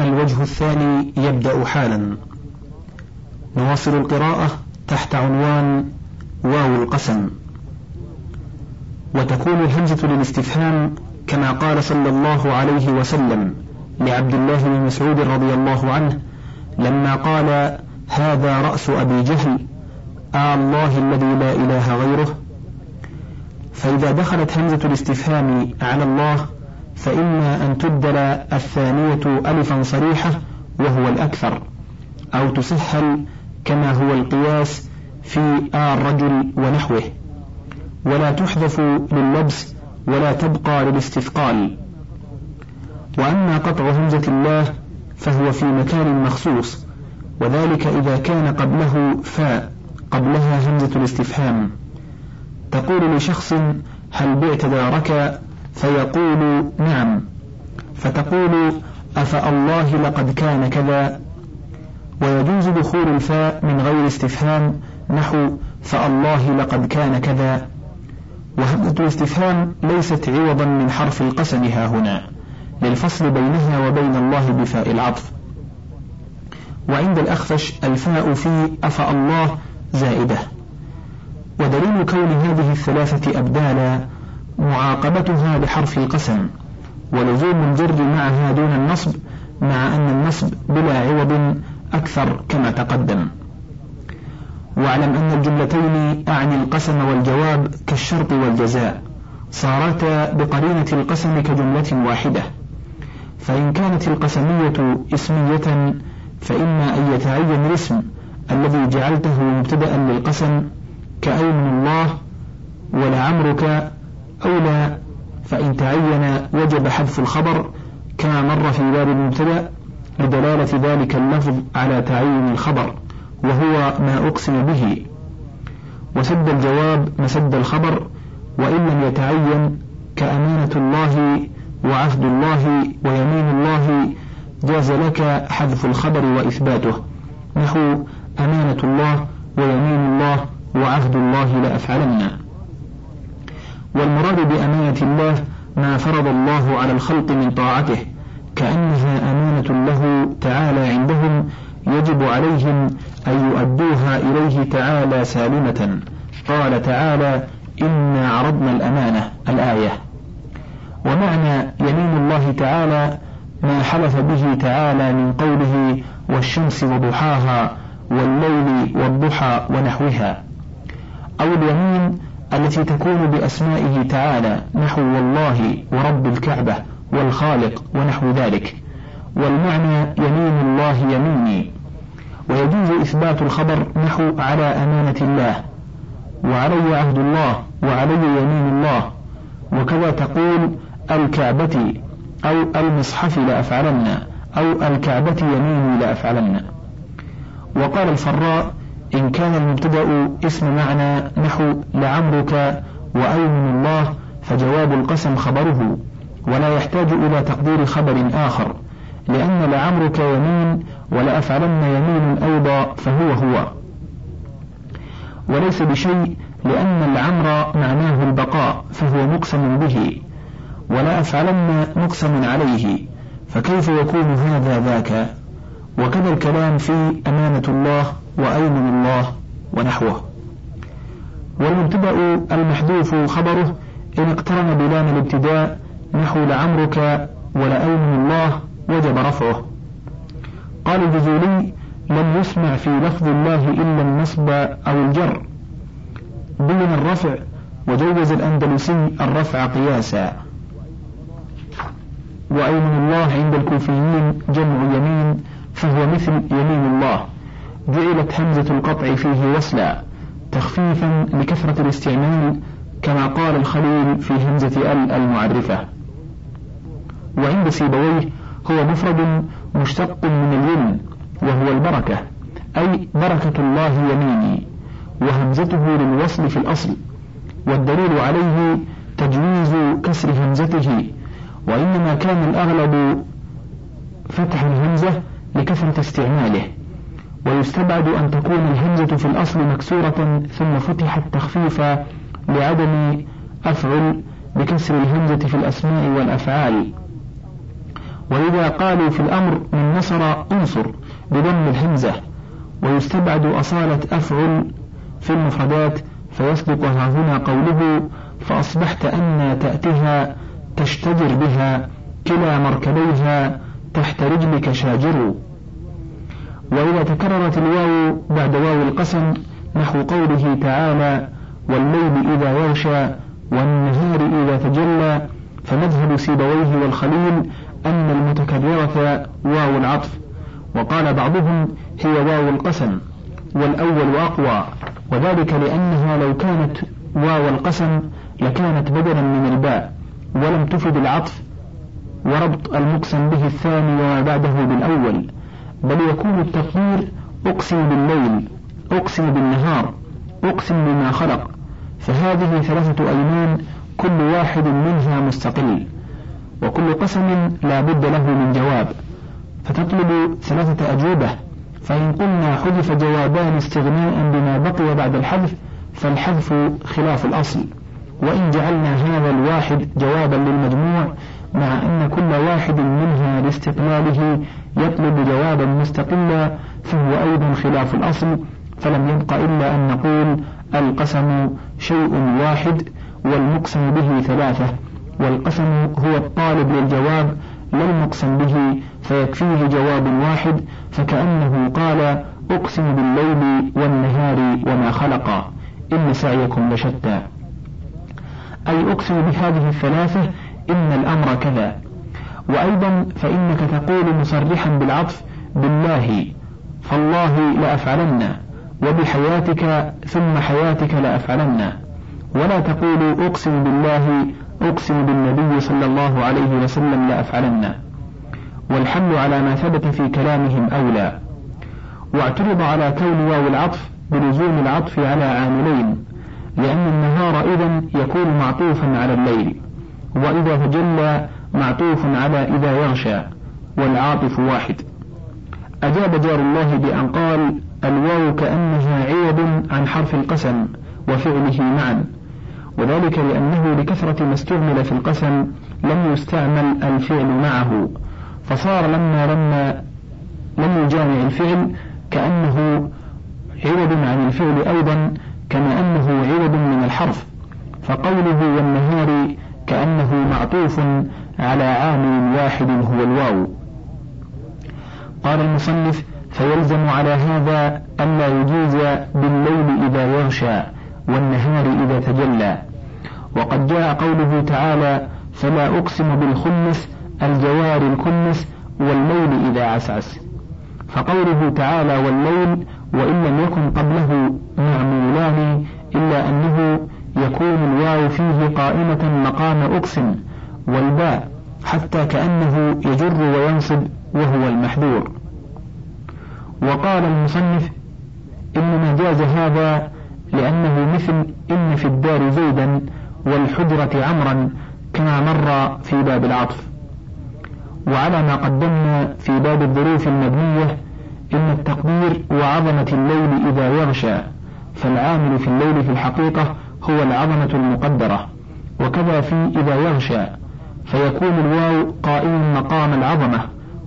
الوجه الثاني يبدأ حالا. نواصل القراءة تحت عنوان واو القسم. وتكون الهمزة للاستفهام كما قال صلى الله عليه وسلم لعبد الله بن مسعود رضي الله عنه لما قال هذا رأس أبي جهل آه الله الذي لا إله غيره. فإذا دخلت همزة الاستفهام على الله فإما أن تبدل الثانية ألفا صريحة وهو الأكثر أو تسهل كما هو القياس في آ الرجل ونحوه. ولا تحذف لللبس ولا تبقى للاستثقال. وأما قطع همزة الله فهو في مكان مخصوص وذلك إذا كان قبله فاء قبلها همزة الاستفهام. تقول لشخص هل بعت دارك فيقول نعم. فتقول أفالله لقد كان كذا. ويجوز دخول الفاء من غير استفهام نحو فالله لقد كان كذا. وهمزة الاستفهام ليست عوضا من حرف القسم ها هنا. للفصل بينها وبين الله بفاء العطف. وعند الأخفش الفاء في أفأ الله زائدة. ودليل كون هذه الثلاثة أبدالا معاقبتها بحرف القسم ولزوم الجر معها دون النصب مع أن النصب بلا عوض أكثر كما تقدم. واعلم أن الجملتين أعني القسم والجواب كالشرط والجزاء صارتا بقرينة القسم كجملة واحدة. فإن كانت القسمية اسمية فإما أن يتعين الاسم الذي جعلته مبتدأ للقسم كأيمن الله ولعمرك تعين وجب حذف الخبر كما مر في باب المبتدأ لدلالة ذلك اللفظ على تعين الخبر وهو ما أقسم به. وسد الجواب مسد الخبر وإن لم يتعين كأمانة الله وعهد الله ويمين الله جاز لك حذف الخبر وإثباته. نحو أمانة الله ويمين الله وعهد الله لأفعلن. والمراد بأمانة الله ما فرض الله على الخلق من طاعته كأنها أمانة له تعالى عندهم يجب عليهم أن يؤدوها إليه تعالى سالمة. قال تعالى إنا عرضنا الأمانة الآية. ومعنى يمين الله تعالى ما حلف به تعالى من قوله والشمس وضحاها والليل والضحى ونحوها أو اليمين التي تكون بأسمائه تعالى نحو والله ورب الكعبة والخالق ونحو ذلك. والمعنى يمين الله يميني. ويجوز إثبات الخبر نحو على أمانة الله. وعلي عهد الله وعلي يمين الله. وكذا تقول الكعبة أو المصحف لأفعلن أو الكعبة يميني لأفعلن. وقال الفراء إن كان المبتدأ اسم معنى نحو لعمرك وأيمن الله فجواب القسم خبره. ولا يحتاج إلى تقدير خبر آخر لأن لعمرك يمين ولأفعلن يمين أيضا فهو هو. وليس بشيء لأن العمر معناه البقاء فهو مقسم به. ولا أفعلن مقسم عليه فكيف يكون هذا ذاك؟ وكذا الكلام في أمانة الله وأيمن الله ونحوه. والمبتدأ المحذوف خبره إن اقترن بلام الابتداء نحو لعمرك ولأيمن الله وجب رفعه. قال الجزولي لم يسمع في لفظ الله إلا النصب أو الجر. بين الرفع وجوز الأندلسي الرفع قياسا. وأيمن الله عند الكوفيين جمع يمين فهو مثل يمين الله. جعلت همزة القطع فيه وصلا تخفيفا لكثرة الاستعمال كما قال الخليل في همزة ال المعرفة. وعند سيبويه هو مفرد مشتق من اليمن وهو البركة أي بركة الله يميني وهمزته للوصل في الأصل والدليل عليه تجويز كسر همزته وإنما كان الأغلب فتح الهمزة لكثرة استعماله. ويستبعد أن تكون الهمزة في الأصل مكسورة ثم فتحت تخفيفا لعدم أفعل بكسر الهمزة في الأسماء والأفعال. وإذا قالوا في الأمر من نصر انصر بضم الهمزة. ويستبعد أصالة أفعل في المفردات فيصدق هنا قوله فأصبحت أن تأتيها تشتجر بها كلا مركبيها تحت رجلك شاجر. وإذا تكررت الواو بعد واو القسم نحو قوله تعالى والليل إذا يغشى والنهار إذا تجلى فمذهب سيبويه والخليل أن المتكررة واو العطف وقال بعضهم هي واو القسم والأول أقوى وذلك لأنها لو كانت واو القسم لكانت بدلا من الباء ولم تفد العطف وربط المقسم به الثاني وما بعده بالأول. بل يكون التقدير أقسم بالليل أقسم بالنهار أقسم بما خلق. فهذه ثلاثة أيمان كل واحد منها مستقل وكل قسم لا بد له من جواب. فتطلب ثلاثة أجوبة فإن قلنا حذف جوابان استغناء بما بقي بعد الحذف فالحذف خلاف الأصل. وإن جعلنا هذا الواحد جوابا للمجموع مع أن كل واحد منها لاستقلاله يطلب جوابا مستقلا فهو أيضا خلاف الأصل فلم يبق إلا أن نقول القسم شيء واحد والمقسم به ثلاثة والقسم هو الطالب للجواب لا المقسم به فيكفيه جواب واحد فكأنه قال أقسم بالليل والنهار وما خلق إن سعيكم لشتى. أي أقسم بهذه الثلاثة؟ إن الأمر كذا. وأيضا فإنك تقول مصرحا بالعطف بالله فالله لأفعلن وبحياتك ثم حياتك لأفعلن. ولا تقول أقسم بالله أقسم بالنبي صلى الله عليه وسلم لأفعلن. والحمل على ما ثبت في كلامهم أولى. واعترض على كون واو العطف بلزوم العطف على عاملين لأن النهار إذا يكون معطوفا على الليل. وإذا تجلى معطوف على إذا يغشى والعاطف واحد. أجاب جار الله بأن قال الواو كأنها عوض عن حرف القسم وفعله معا. وذلك لأنه لكثرة ما استعمل في القسم لم يستعمل الفعل معه. فصار لما لما لم يجامع الفعل كأنه عوض عن الفعل أيضا كما أنه عوض من الحرف. فقوله والنهار كأنه معطوف على عامل واحد هو الواو. قال المصنف فيلزم على هذا ألا يجوز بالليل إذا يغشى والنهار إذا تجلى. وقد جاء قوله تعالى فلا أقسم بالخنس الجوار الكنس والليل إذا عسعس. فقوله تعالى والليل وإن لم يكن قبله معمولان إلا أنه يكون الواو فيه قائمة مقام أقسم. والباء حتى كأنه يجر وينصب وهو المحذور. وقال المصنف إنما جاز هذا لأنه مثل إن في الدار زيدا والحجرة عمرا كما مر في باب العطف. وعلى ما قدمنا في باب الظروف المبنية إن التقدير وعظمة الليل إذا يغشى فالعامل في الليل في الحقيقة هو العظمة المقدرة. وكذا في إذا يغشى. فيكون الواو قائم مقام العظمة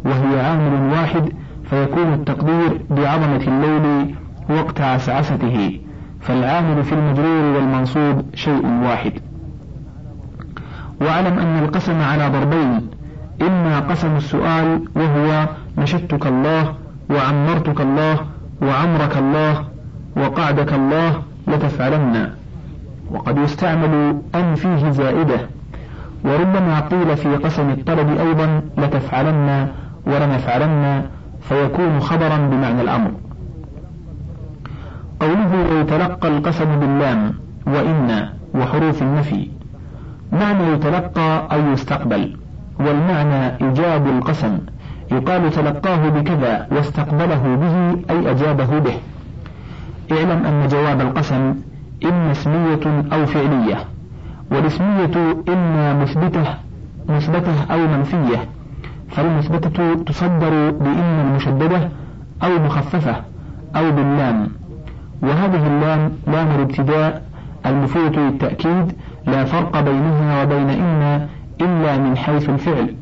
وهي عامل واحد فيكون التقدير بعظمة الليل وقت عسعسته. فالعامل في المجرور والمنصوب شيء واحد. واعلم أن القسم على ضربين إما قسم السؤال وهو نشدتك الله وعمرتك الله وعمرك الله وقعدك الله لتفعلن. وقد يستعمل أن فيه زائدة. وربما قيل في قسم الطلب أيضا لتفعلن ولنفعلن فيكون خبرا بمعنى الأمر. قوله ويتلقى القسم باللام وإن وحروف النفي. معنى يتلقى أي يستقبل والمعنى إيجاب القسم. يقال تلقاه بكذا واستقبله به أي أجابه به. اعلم أن جواب القسم إما اسمية أو فعلية. والاسمية إما مثبتة مثبتة أو منفية فالمثبتة تصدر بإن المشددة أو مخففة أو باللام. وهذه اللام لام الابتداء المفيدة للتأكيد لا فرق بينها وبين إن إلا من حيث الفعل.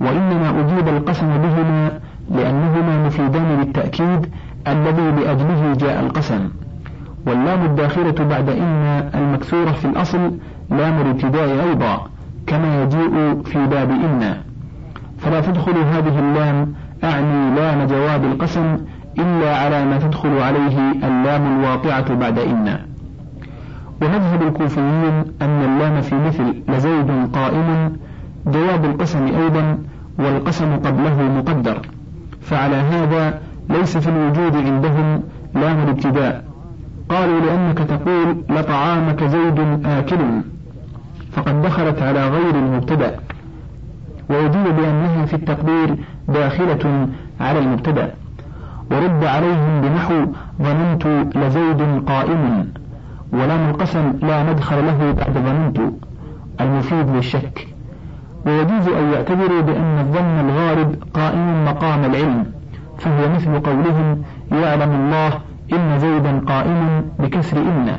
وإنما أجيب القسم بهما لأنهما مفيدان للتأكيد الذي لأجله جاء القسم. واللام الداخلة بعد إن المكسورة في الأصل لام الابتداء أيضا كما يجيء في باب إن. فلا تدخل هذه اللام أعني لام جواب القسم إلا على ما تدخل عليه اللام الواقعة بعد إن. ومذهب الكوفيين أن اللام في مثل لزيد قائم جواب القسم أيضا والقسم قبله مقدر. فعلى هذا ليس في الوجود عندهم لام الابتداء. قالوا لأنك تقول لطعامك زيد آكل. فقد دخلت على غير المبتدأ. ويجيب بأنها في التقدير داخلة على المبتدأ. ورد عليهم بنحو ظننت لزيد قائم ولام القسم لا مدخل له بعد ظننت المفيد للشك. ويجوز أن يعتبروا بأن الظن الغالب قائم مقام العلم فهو مثل قولهم يعلم الله إن زيدا قائم بكسر إن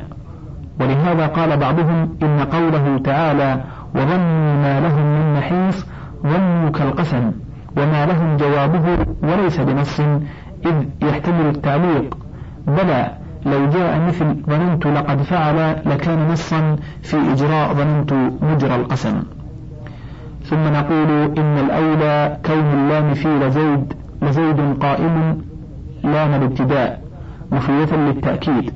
ولهذا قال بعضهم إن قوله تعالى وظنوا ما لهم من محيص ظنوا كالقسم وما لهم جوابه وليس بنص إذ يحتمل التعليق بلى لو جاء مثل ظننت لقد فعل لكان نصا في إجراء ظننت مجرى القسم. ثم نقول إن الأولى كون اللام في لزيد لزيد قائم لام الابتداء مفيدة للتأكيد.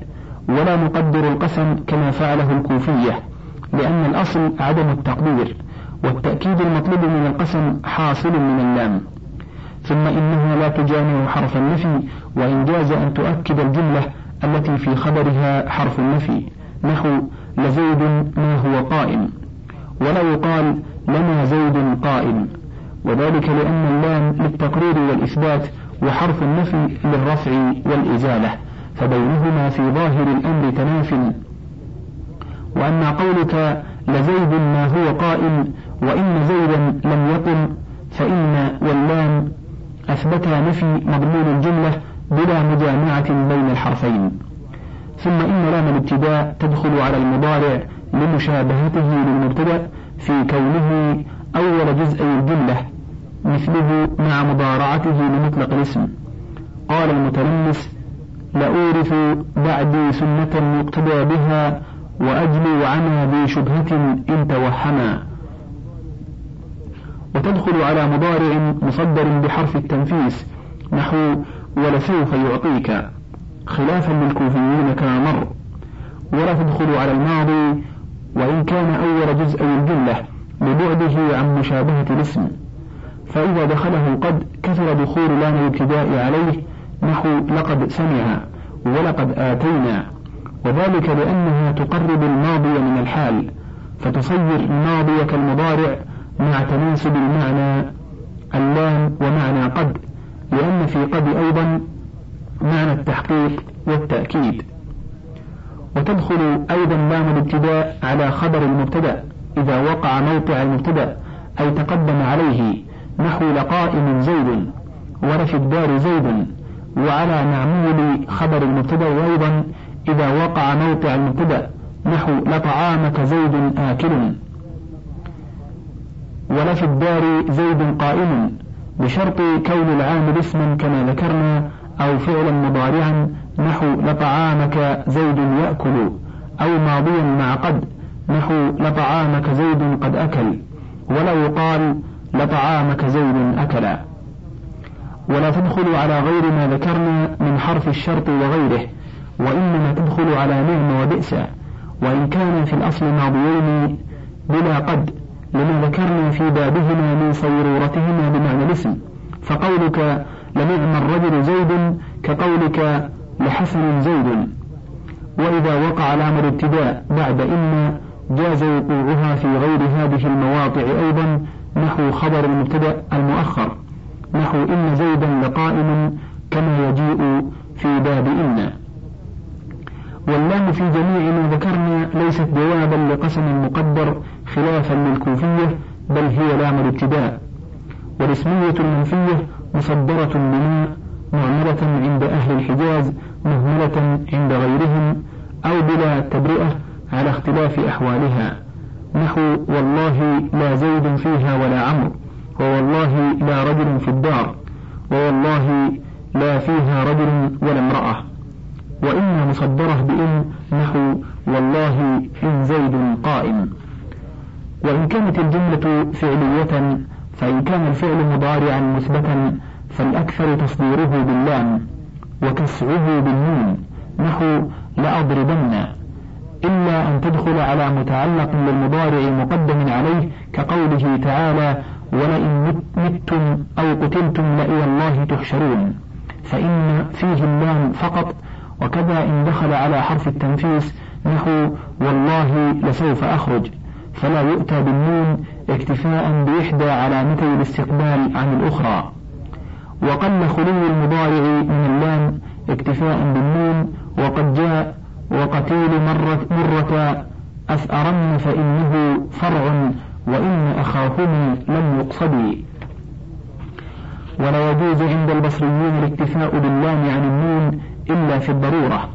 ولا نقدر القسم كما فعله الكوفية لأن الأصل عدم التقدير والتأكيد المطلوب من القسم حاصل من اللام ثم إنها لا تجامع حرف النفي وإن جاز أن تؤكد الجملة التي في خبرها حرف النفي نحو لزيد ما هو قائم. ولا يقال لنا زيد قائم وذلك لأن اللام للتقرير والإثبات وحرف النفي للرفع والإزالة. فبينهما في ظاهر الأمر تناف وأما قولك لزيد ما هو قائم وإن زيدا لم يقم فإن واللام أثبتا نفي مضمون الجملة بلا مجامعة بين الحرفين. ثم إن لام الابتداء تدخل على المضارع لمشابهته للمبتدأ في كونه أول جزء الجملة مثله مع مضارعته لمطلق الاسم. قال المتلمس لأورث بعدي سنة يقتدى بها وأجلو عنا ذي شبهة إن توهما. وتدخل على مضارع مصدر بحرف التنفيس نحو ولسوف يعطيك خلافا للكوفيين كما مر ولا تدخل على الماضي وإن كان أول جزء الجملة لبعده عن مشابهة الاسم. فإذا دخله قد كثر دخول لام الابتداء عليه نحو لقد سمع ولقد آتينا. وذلك لأنها تقرب الماضي من الحال فتصير الماضي كالمضارع مع تناسب المعنى اللام ومعنى قد لأن في قد أيضا معنى التحقيق والتأكيد. وتدخل أيضا لام الابتداء على خبر المبتدأ إذا وقع موقع المبتدأ أي تقدم عليه نحو لقائم زيد ولفي الدار زيد. وعلى معمول خبر المبتدأ أيضا إذا وقع موقع المبتدأ نحو لطعامك زيد آكل. ولفي الدار زيد قائم بشرط كون العامل اسما كما ذكرنا أو فعلا مضارعا نحو لطعامك زيد يأكل أو ماضيا مع قد نحو لطعامك زيد قد أكل. ولا يقال لطعامك زيد أكلا ولا تدخل على غير ما ذكرنا من حرف الشرط وغيره وإنما تدخل على نعم وبئس. وإن كان في الأصل ماضيين بلا قد لما ذكرنا في بابهما من صيرورتهما بمعنى الاسم. فقولك لنعم الرجل زيد كقولك لحسن زيد. وإذا وقع الأمر ابتداء بعد إن جاز وقوعها في غير هذه المواضع أيضا نحو خبر المبتدأ المؤخر. نحو إن زيدا لقائم كما يجيء في باب إن. واللام في جميع ما ذكرنا ليست جوابا لقسم مقدر خلافا للكوفية بل هي لام الابتداء والاسمية المنفية مصدرة بما معملة عند أهل الحجاز مهملة عند غيرهم أو بلا تبرئة على اختلاف أحوالها. نحو والله لا زيد فيها ولا عمرو. ووالله لا رجل في الدار ووالله لا فيها رجل ولا امرأة. وإن مصدره بإن نحو والله إن زيد قائم. وإن كانت الجملة فعلية فإن كان الفعل مضارعا مثبتا فالأكثر تصديره باللام وكسعه بالنون. نحو لأضربن إلا أن تدخل على متعلق للمضارع مقدم عليه كقوله تعالى ولئن متم أو قتلتم لإلى الله تحشرون. فإن فيه اللام فقط وكذا إن دخل على حرف التنفيس نحو والله لسوف أخرج. فلا يؤتى بالنون اكتفاء بإحدى علامتي الاستقبال عن الأخرى. وقل خلو المضارع من اللام اكتفاء بالنون وقد جاء وقتيل مرة, مرة أثأرن فإنه فرع وإن أخاهما لم يقصدي. ولا يجوز عند البصريين الاكتفاء باللام عن النون إلا في الضرورة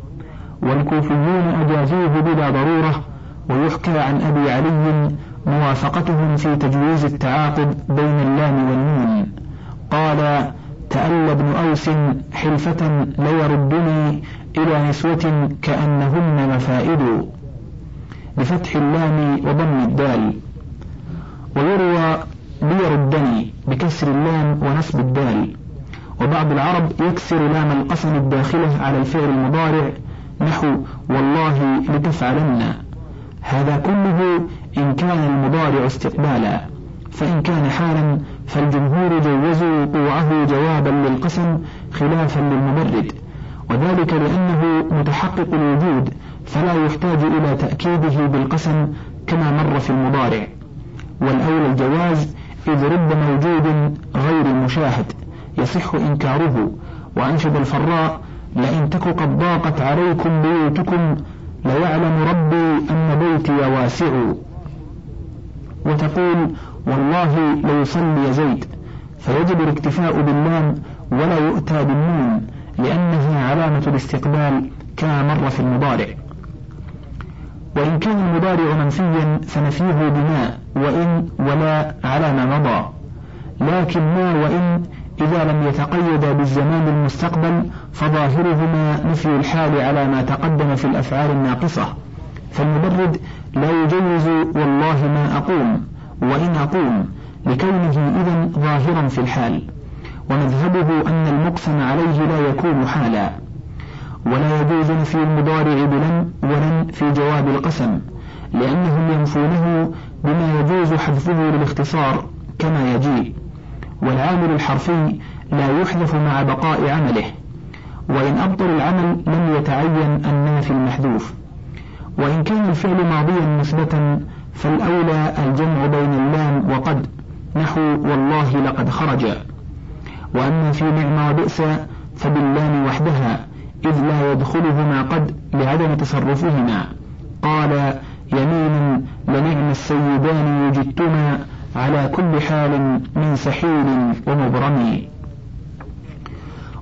والكوفيون أجازوه بلا ضرورة ويحكى عن أبي علي موافقتهم في تجويز التعاقب بين اللام والنون. قال تألى ابن أوس حلفة ليردني إلى نسوة كأنهن مفائد. بفتح اللام وضم الدال. ويروى ليردني بكسر اللام ونصب الدال. وبعض العرب يكسر لام القسم الداخلة على الفعل المضارع نحو والله لتفعلن. هذا كله إن كان المضارع استقبالا. فإن كان حالا فالجمهور جوزوا وقوعه جوابا للقسم خلافا للمبرد. وذلك لأنه متحقق الوجود فلا يحتاج إلى تأكيده بالقسم كما مر في المضارع. والأولى الجواز إذ رب موجود غير مشاهد يصح إنكاره وأنشد الفراء لئن تك قد ضاقت عليكم بيوتكم ليعلم ربي أن بيتي واسع. وتقول والله ليصلي زيد فيجب الاكتفاء باللام ولا يؤتى بالنون لأنها علامة الاستقبال كما مر في المضارع. وإن كان المضارع منفيا فنفيه بما وإن ولا على ما مضى. لكن ما وإن إذا لم يتقيدا بالزمان المستقبل فظاهرهما نفي الحال على ما تقدم في الأفعال الناقصة. فالمبرد لا يجوز والله ما أقوم وإن أقوم لكونه إذا ظاهرا في الحال. ومذهبه أن المقسم عليه لا يكون حالا. ولا يجوز نفي المضارع بلن ولن في جواب القسم لأنهم ينفونه بما يجوز حذفه للاختصار كما يجيء والعامل الحرفي لا يحذف مع بقاء عمله وإن أبطل العمل لم يتعين النافي المحذوف. وإن كان الفعل ماضيا مثبتا فالأولى الجمع بين اللام وقد نحو والله لقد خرج. وأما في نعم وبئس فباللام وحدها. إذ لا يدخلهما قد لعدم تصرفهما. قال يمين لنعم السيدان وجدتما على كل حال من سحيل ومبرم.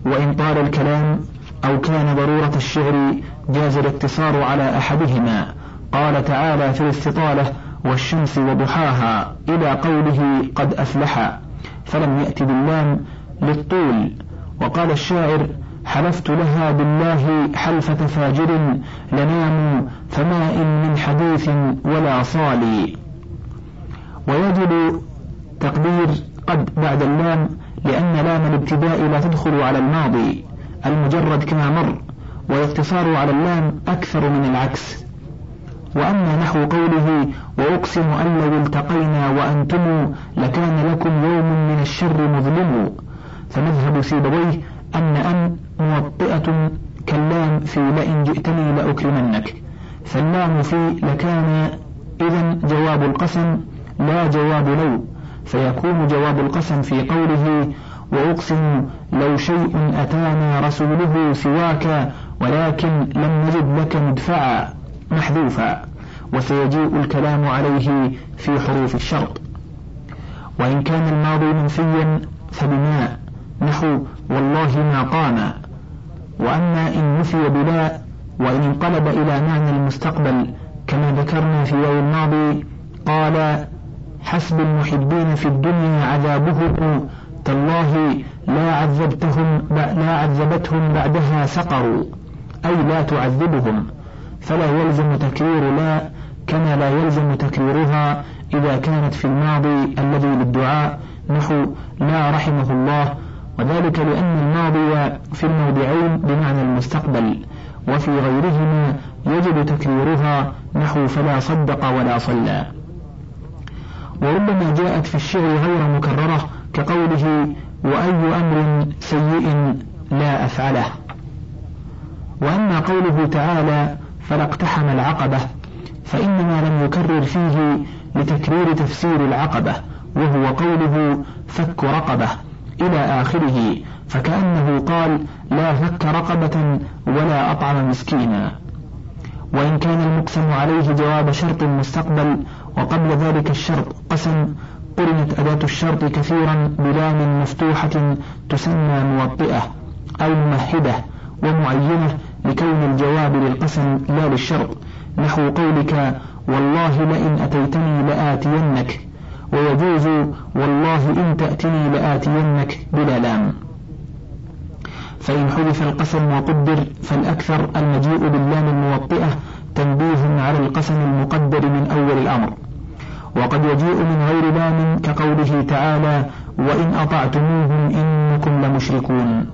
وإن طال الكلام أو كان ضرورة الشعر جاز الاقتصار على أحدهما. قال تعالى في الاستطالة والشمس وضحاها إلى قوله قد أفلح. فلم يأت باللام للطول. وقال الشاعر حلفت لها بالله حلفة فاجر لنام فما إن من حديث ولا صالي ويجب تقدير قد بعد اللام لأن لام الابتداء لا تدخل على الماضي المجرد كما مر والاقتصار على اللام أكثر من العكس. وأما نحو قوله وأقسم أن لو التقينا وأنتم لكان لكم يوم من الشر مظلم فمذهب سيبويه أن أن موطئة كاللام في لئن جئتني لأكرمنك. فاللام في لكان إذا جواب القسم لا جواب لو. فيكون جواب القسم في قوله وأقسم لو شيء أتانا رسوله سواك ولكن لم نجد لك مدفعا محذوفا. وسيجيء الكلام عليه في حروف الشرط. وإن كان الماضي منفيا فبما نحو والله ما قام وأما إن نفي بلا وإن انقلب إلى معنى المستقبل كما ذكرنا في يوم الماضي قال حسب المحبين في الدنيا عذابهم تالله لا عذبتهم لا عذبتهم بعدها سقروا أي لا تعذبهم فلا يلزم تكرير لا كما لا يلزم تكريرها إذا كانت في الماضي الذي للدعاء نحو لا رحمه الله وذلك لأن الماضي في الموضعين بمعنى المستقبل وفي غيرهما يجب تكريرها نحو فلا صدق ولا صلى. وربما جاءت في الشعر غير مكررة كقوله وأي أمر سيء لا أفعله وأما قوله تعالى فلا اقتحم العقبة فإنما لم يكرر فيه لتكرير تفسير العقبة وهو قوله فك رقبة إلى آخره فكأنه قال لا فك رقبة ولا أطعم مسكينا. وإن كان المقسم عليه جواب شرط مستقبل وقبل ذلك الشرط قسم قرنت أداة الشرط كثيرا بلام مفتوحة تسمى موطئة أو ممهدة ومعينة لكون الجواب للقسم لا للشرط نحو قولك والله لئن أتيتني لآتينك. ويجوز والله إن تأتني لآتينك بلا لام. فإن حذف القسم وقدر فالأكثر المجيء باللام الموطئة تنبيه على القسم المقدر من أول الأمر. وقد يجيء من غير لام كقوله تعالى وإن أطعتموهم إنكم لمشركون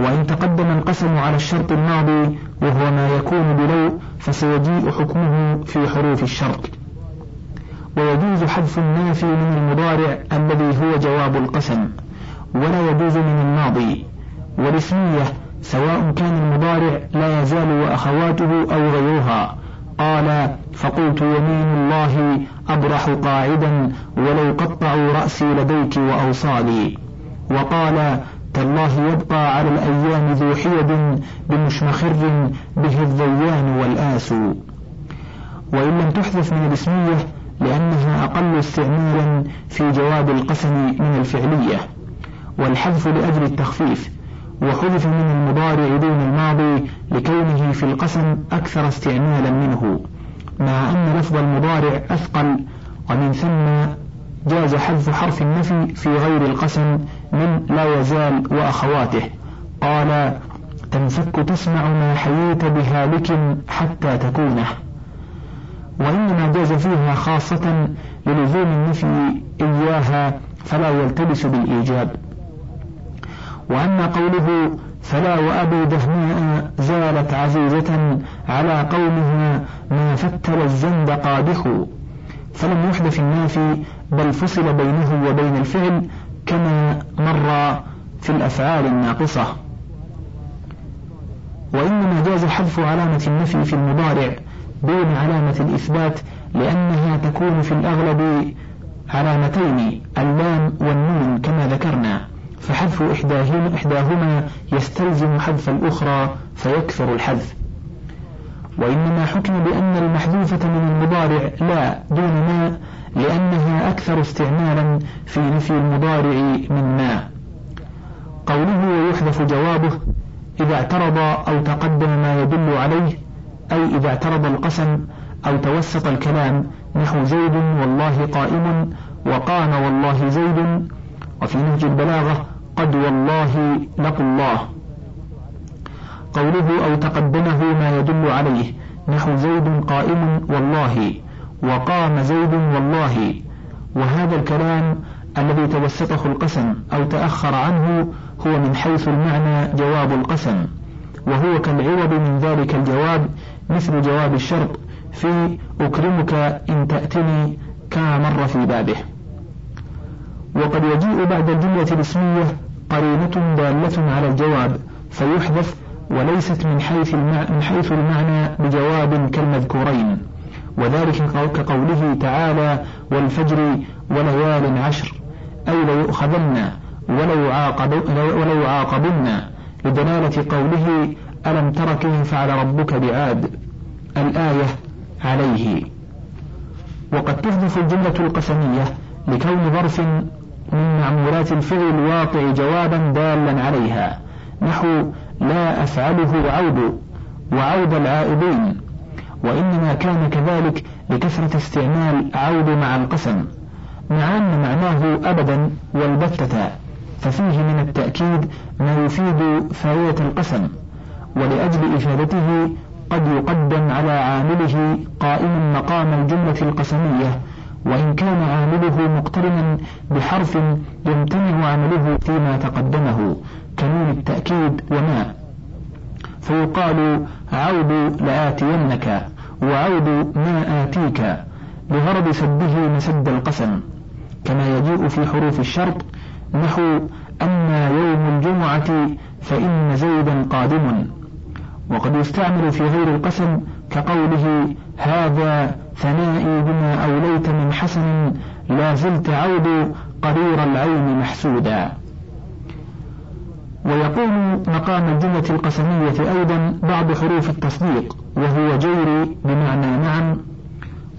وإن تقدم القسم على الشرط الماضي وهو ما يكون بلو فسيجيء حكمه في حروف الشرط. ويجوز حذف النافي من المضارع الذي هو جواب القسم ولا يجوز من الماضي والاسمية سواء كان المضارع لا يزال وأخواته أو غيرها. قال فقلت يمين الله أبرح قاعدا ولو قطعوا رأسي لديك وأوصالي. وقال تالله يبقى على الأيام ذو حيد بمشمخر به الضيان والآس. وإن لم تحذف من الاسمية لأنها أقل استعمالا في جواب القسم من الفعلية والحذف لأجل التخفيف وحذف من المضارع دون الماضي لكونه في القسم أكثر استعمالا منه مع أن لفظ المضارع أثقل ومن ثم جاز حذف حرف النفي في غير القسم من لا يزال وأخواته. قال تنفك تسمع ما حييت بهالك حتى تكونه. وإنما جاز فيها خاصة للزوم النفي إياها فلا يلتبس بالإيجاب. وأما قوله فلا وأبي دهماء زالت عزيزة على قومها ما فتل الزند قادح فلم يحدث النافي بل فصل بينه وبين الفعل كما مر في الأفعال الناقصة. وإنما جاز حذف علامة النفي في المضارع دون علامة الإثبات لأنها تكون في الأغلب علامتين اللام والنون كما ذكرنا. فحذف إحداهما, إحداهما يستلزم حذف الأخرى فيكثر الحذف. وإنما حكم بأن المحذوفة من المضارع لا دون ما لأنها أكثر استعمالا في نفي المضارع من ما. قوله ويحذف جوابه إذا اعترض أو تقدم ما يدل عليه أي إذا اعترض القسم أو توسط الكلام نحو زيد والله قائم وقام والله زيد. وفي نهج البلاغة قد والله لقوا الله. قوله أو تقدمه ما يدل عليه نحو زيد قائم والله وقام زيد والله. وهذا الكلام الذي توسطه القسم أو تأخر عنه هو من حيث المعنى جواب القسم. وهو كالعوض من ذلك الجواب مثل جواب الشرط في أكرمك إن تأتني كما مر في بابه. وقد يجيء بعد الجملة الاسمية قرينة دالة على الجواب فيحذف وليست من حيث من حيث المعنى بجواب كالمذكورين. وذلك كقوله تعالى والفجر وليال عشر أي ليؤخذن ولو عاقبن لدلالة قوله ألم تر كيف فعل ربك بعاد الآية عليه؟ وقد تحذف الجملة القسمية لكون ظرف من معمولات الفعل الواقع جوابا دالا عليها. نحو لا أفعله عود وعود العائدين. وإنما كان كذلك لكثرة استعمال عود مع القسم. مع أن معناه أبدا والبتة. ففيه من التأكيد ما يفيد فائدة القسم. ولأجل إفادته قد يقدم على عامله قائما مقام الجملة القسمية وإن كان عامله مقترنا بحرف يمتنع عمله فيما تقدمه كنون التأكيد وما. فيقال عود لآتينك وعود ما آتيك بغرض سده مسد القسم. كما يجيء في حروف الشرط نحو أما يوم الجمعة فإن زيدا قادم. وقد يستعمل في غير القسم كقوله هذا ثنائي بما أوليت من حسن لا زلت عود قرير العين محسودا. ويقوم مقام الجملة القسمية أيضا بعض حروف التصديق وهو جيري بمعنى نعم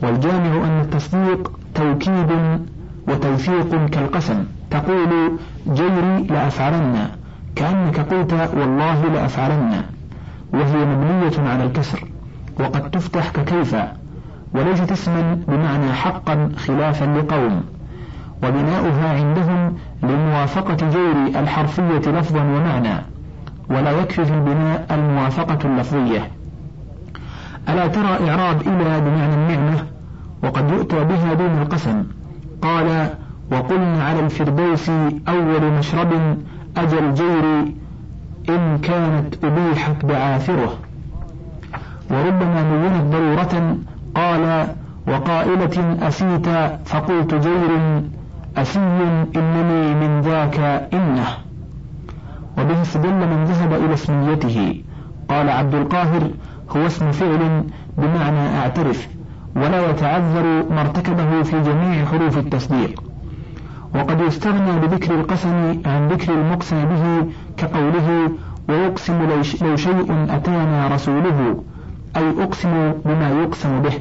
والجامع أن التصديق توكيد وتوثيق كالقسم. تقول جيري لأفعلن كأنك قلت والله لأفعلن. وهي مبنية على الكسر وقد تفتح ككيف وليست اسما بمعنى حقا خلافا لقوم وبناؤها عندهم لموافقة جور الحرفية لفظا ومعنى ولا يكفي في البناء الموافقة اللفظية. ألا ترى إعراب إلى بمعنى النعمة؟ وقد يؤتى بها دون القسم. قال وقلنا على الفردوس أول مشرب أجل جير إن كانت أبيحت بعاثره. وربما نونت ضرورة قال وقائلة أسيت فقلت جير أسي إنني من ذاك إنه. وبه استدل من ذهب إلى اسميته. قال عبد القاهر هو اسم فعل بمعنى أعترف ولا يتعذر ما ارتكبه في جميع حروف التصديق. وقد يستغنى بذكر القسم عن ذكر المقسم به كقوله ويقسم لو شيء أتانا رسوله أي أقسم بما يقسم به.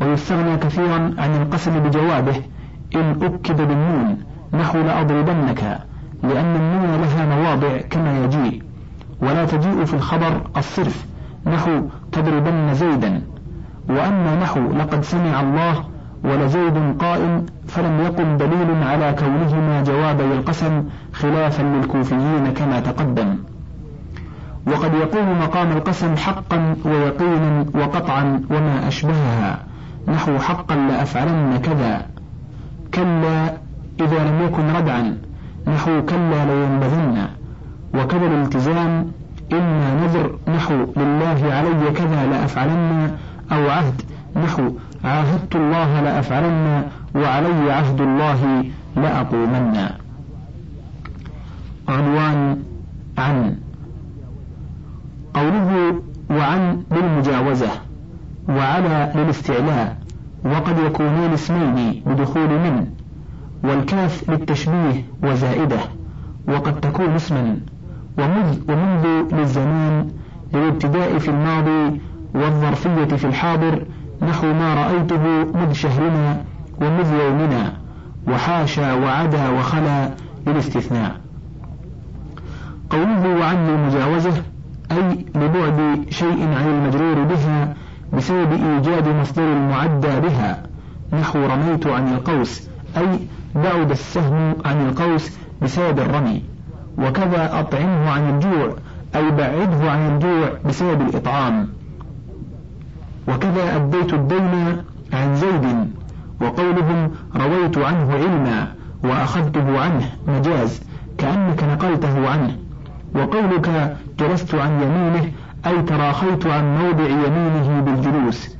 ويستغنى كثيرا عن القسم بجوابه إن أكد بالنون نحو لأضربنك لأن النون لها مواضع كما يجيء. ولا تجيء في الخبر الصرف نحو تضربن زيدا. وأما نحو لقد سمع الله ولزيد قائم فلم يقم دليل على كونهما جوابي القسم خلافا للكوفيين كما تقدم. وقد يقوم مقام القسم حقا ويقينا وقطعا وما أشبهها. نحو حقا لأفعلن كذا. كلا إذا لم يكن ردعا. نحو كلا لينبذن وكذا الالتزام. إما نذر. نحو لله علي كذا لأفعلن أو عهد. نحو عاهدت الله لأفعلن وعلي عهد الله لأقومن. عنوان عن. قوله وعن بالمجاوزة وعلى للاستعلاء وقد يكونان اسمين بدخول من والكاف للتشبيه وزائدة وقد تكون اسما ومذ ومنذ للزمان للابتداء في الماضي والظرفية في الحاضر نحو ما رأيته مذ شهرنا ومذ يومنا وحاشا وعدا وخلا للاستثناء قوله وعن المجاوزة أي لبعد شيء عن المجرور بها بسبب إيجاد مصدر المعدى بها. نحو رميت عن القوس أي بعد السهم عن القوس بسبب الرمي. وكذا أطعمه عن الجوع أي بعده عن الجوع بسبب الإطعام. وكذا أديت الدين عن زيد وقولهم رويت عنه علما وأخذته عنه مجاز كأنك نقلته عنه. وقولك جلست عن يمينه أي تراخيت عن موضع يمينه بالجلوس.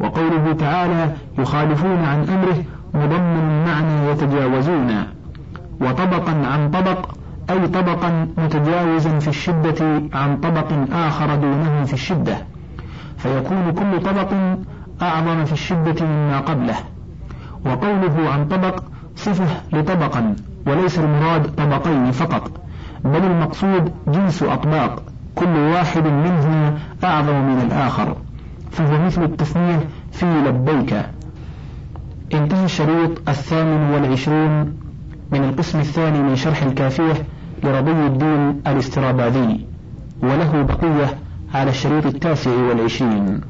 وقوله تعالى يخالفون عن أمره مضمن معنى يتجاوزون. وطبقا عن طبق أي طبقا متجاوزا في الشدة عن طبق آخر دونه في الشدة. فيكون كل طبق أعظم في الشدة مما قبله. وقوله عن طبق صفة لطبقا وليس المراد طبقين فقط بل المقصود جنس أطباق كل واحد منهما أعظم من الآخر فهو مثل التثنية في لبيك. انتهى الشريط الثامن والعشرون من القسم الثاني من شرح الكافية لرضي الدين الاستراباذي وله بقية على الشريط التاسع والعشرين.